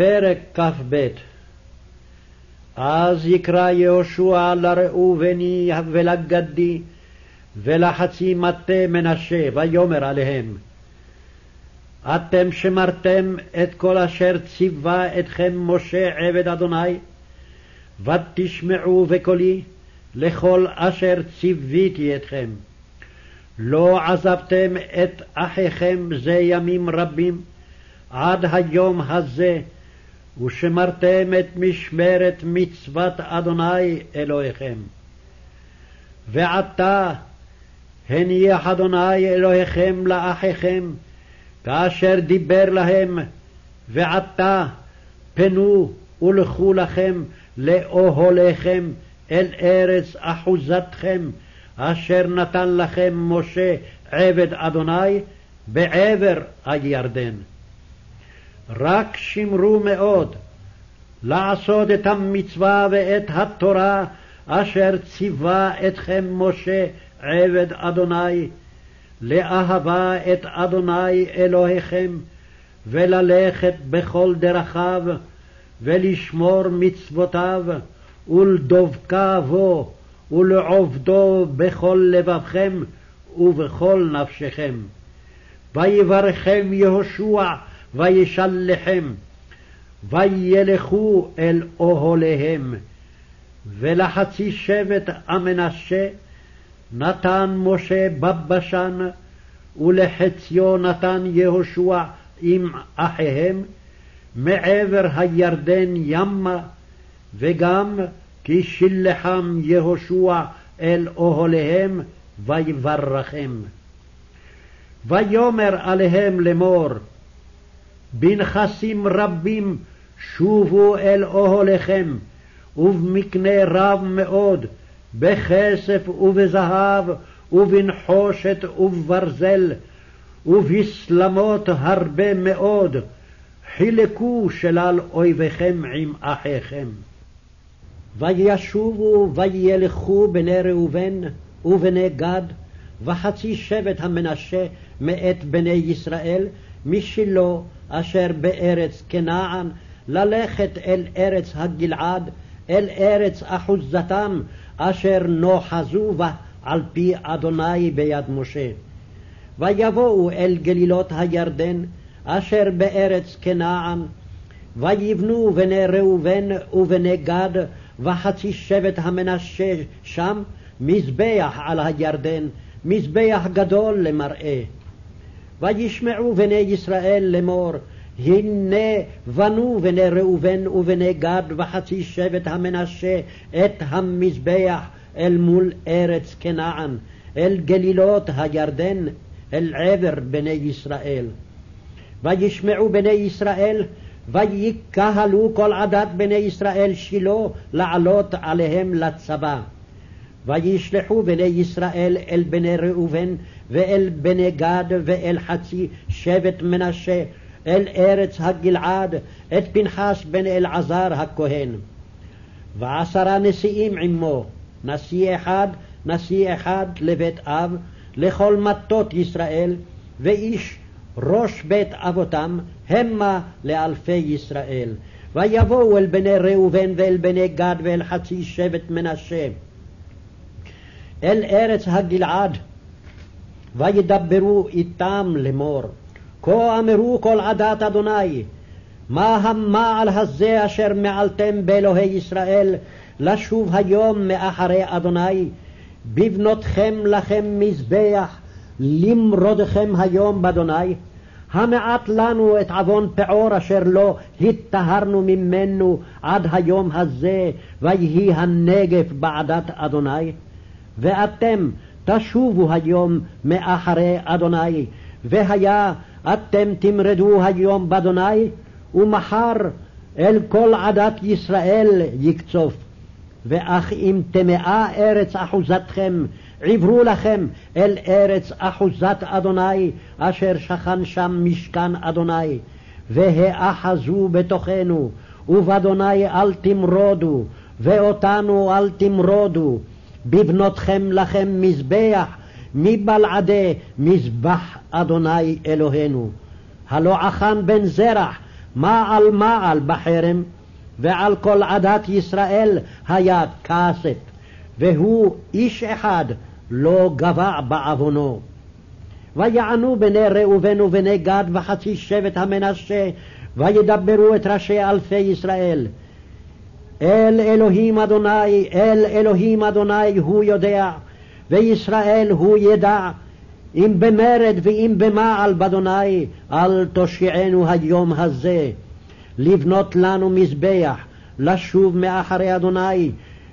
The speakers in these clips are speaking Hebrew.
פרק כ"ב אז יקרא יהושע לראובני ולגדי ולחצי מטה מנשה, ויאמר עליהם אתם שמרתם את כל אשר ציווה אתכם משה עבד אדוני, ותשמעו בקולי לכל אשר ציוויתי אתכם. לא עזבתם את אחיכם זה ימים רבים, עד היום הזה, ושמרתם את משמרת מצוות אדוני אלוהיכם. ועתה הניח אדוני אלוהיכם לאחיכם, כאשר דיבר להם, ועתה פנו ולכו לכם לאוהליכם אל ארץ אחוזתכם, אשר נתן לכם משה עבד אדוני בעבר הירדן. רק שמרו מאוד לעשות את המצווה ואת התורה אשר ציווה אתכם משה עבד אדוני, לאהבה את אדוני אלוהיכם, וללכת בכל דרכיו, ולשמור מצוותיו, ולדבקה בו, ולעובדו בכל לבבכם ובכל נפשכם. ויברכם יהושע וישלחם, וילכו אל אוהליהם. ולחצי שבט המנשה נתן משה בבשן, ולחציו נתן יהושע עם אחיהם, מעבר הירדן ימה, וגם כי שילחם יהושע אל אוהליהם, ויברכם. ויאמר עליהם לאמור, בנכסים רבים שובו אל אוהליכם, ובמקנה רב מאוד, בכסף ובזהב, ובנחושת ובברזל, ובסלמות הרבה מאוד, חילקו שלל אויביכם עם אחיכם. וישובו וילכו בני ראובן ובני גד, וחצי שבט המנשה מאת בני ישראל, משילה אשר בארץ כנען, ללכת אל ארץ הגלעד, אל ארץ אחוזתם, אשר נוחזו בה על פי אדוני ביד משה. ויבואו אל גלילות הירדן, אשר בארץ כנען, ויבנו בני ראובן ובני גד וחצי שבט המנשה שם מזבח על הירדן, מזבח גדול למראה. וישמעו בני ישראל לאמור, הנה בנו בני ראובן ובני גד וחצי שבט המנשה את המזבח אל מול ארץ כנען, אל גלילות הירדן, אל עבר בני ישראל. וישמעו בני ישראל, ויקהלו כל עדת בני ישראל שילה לעלות עליהם לצבא. וישלחו בני ישראל אל בני ראובן ואל בני גד ואל חצי שבט מנשה אל ארץ הגלעד את פנחס בן אלעזר הכהן. ועשרה נשיאים עמו, נשיא אחד, נשיא אחד לבית אב, לכל מטות ישראל, ואיש ראש בית אבותם, המה לאלפי ישראל. ויבואו אל בני ראובן ואל בני גד ואל חצי שבט מנשה, אל ארץ הגלעד, וידברו איתם לאמור. כה אמרו כל עדת אדוני, מה המעל הזה אשר מעלתם באלוהי ישראל, לשוב היום מאחרי אדוני, בבנותכם לכם מזבח, למרודכם היום באדוני? המעט לנו את עוון פעור אשר לא התטהרנו ממנו עד היום הזה, ויהי הנגף בעדת אדוני? ואתם תשובו היום מאחרי אדוני, והיה אתם תמרדו היום באדוני, ומחר אל כל עדת ישראל יקצוף. ואך אם טמאה ארץ אחוזתכם, עברו לכם אל ארץ אחוזת אדוני, אשר שכן שם משכן אדוני. והאחזו בתוכנו, ובאדוני אל תמרודו, ואותנו אל תמרודו. בבנותכם לכם מזבח, מבלעדי מזבח אדוני אלוהינו. הלא עכן בן זרח, מעל מעל בחרם, ועל כל עדת ישראל היה כסת, והוא איש אחד לא גבה בעוונו. ויענו בני ראובן ובני גד וחצי שבט המנשה, וידברו את ראשי אלפי ישראל. אל אלוהים אדוני, אל אלוהים אדוני הוא יודע, וישראל הוא ידע, אם במרד ואם במעל באדוני, אל תושיענו היום הזה. לבנות לנו מזבח, לשוב מאחרי אדוני,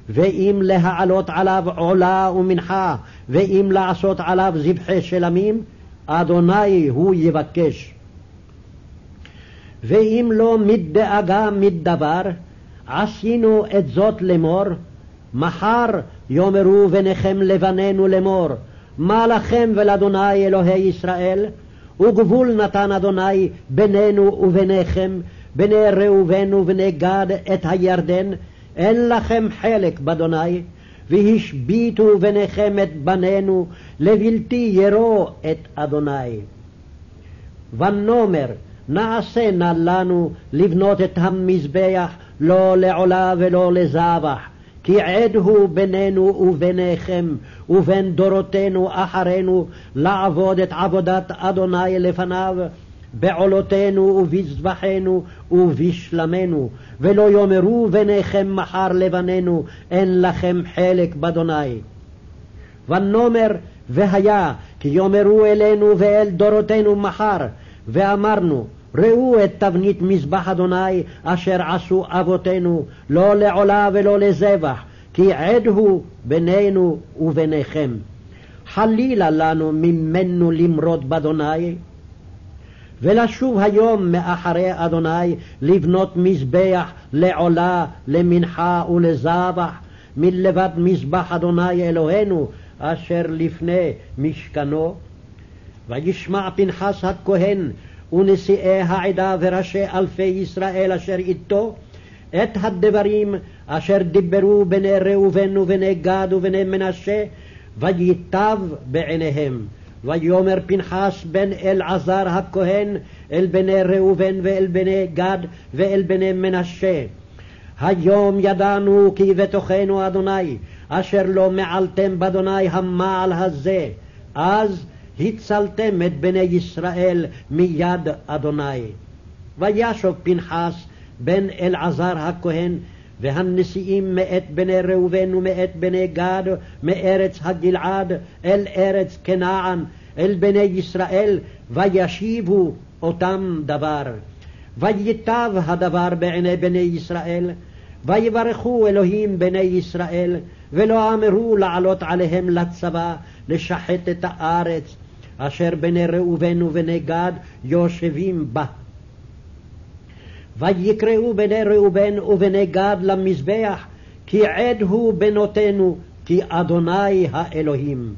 ואם להעלות עליו עולה ומנחה, ואם לעשות עליו זבחי שלמים, אדוני הוא יבקש. ואם לא מדאגה מדבר, עשינו את זאת לאמור, מחר יאמרו בניכם לבנינו לאמור, מה לכם ולאדוני אלוהי ישראל? וגבול נתן אדוני בינינו וביניכם, בני ראובן ובני גד את הירדן, אין לכם חלק באדוני, והשביתו ביניכם את בנינו, לבלתי ירו את אדוני. ונאמר, נעשה נא לנו לבנות את המזבח לא לעולה ולא לזבח, כי עד הוא בינינו וביניכם, ובין דורותינו אחרינו, לעבוד את עבודת אדוני לפניו, בעולותינו ובזבחינו ובשלמנו, ולא יאמרו ביניכם מחר לבנינו, אין לכם חלק באדוני. ונאמר, והיה, כי יאמרו אלינו ואל דורותינו מחר, ואמרנו, ראו את תבנית מזבח אדוני אשר עשו אבותינו, לא לעולה ולא לזבח, כי עד הוא בינינו וביניכם. חלילה לנו ממנו למרוד באדוני, ולשוב היום מאחרי אדוני לבנות מזבח לעולה, למנחה ולזבח, מלבד מזבח אדוני אלוהינו, אשר לפני משכנו. וישמע פנחס הכהן ונשיאי העדה וראשי אלפי ישראל אשר איתו את הדברים אשר דיברו בני ראובן ובני גד ובני מנשה, וייטב בעיניהם. ויאמר פנחס בן אלעזר הכהן אל בני ראובן ואל בני גד ואל בני מנשה. היום ידענו כי בתוכנו אדוני, אשר לא מעלתם באדוני המעל הזה, אז הצלתם את בני ישראל מיד אדוני. וישוב פנחס בן אלעזר הכהן והנשיאים מאת בני ראובן ומאת בני גד מארץ הגלעד אל ארץ כנען אל בני ישראל וישיבו אותם דבר. וייטב הדבר בעיני בני ישראל ויברכו אלוהים בני ישראל ולא אמרו לעלות עליהם לצבא לשחט את הארץ אשר בני ראובן ובני גד יושבים בה. ויקראו בני ראובן ובני גד למזבח, כי עד הוא בנותינו, כי אדוני האלוהים.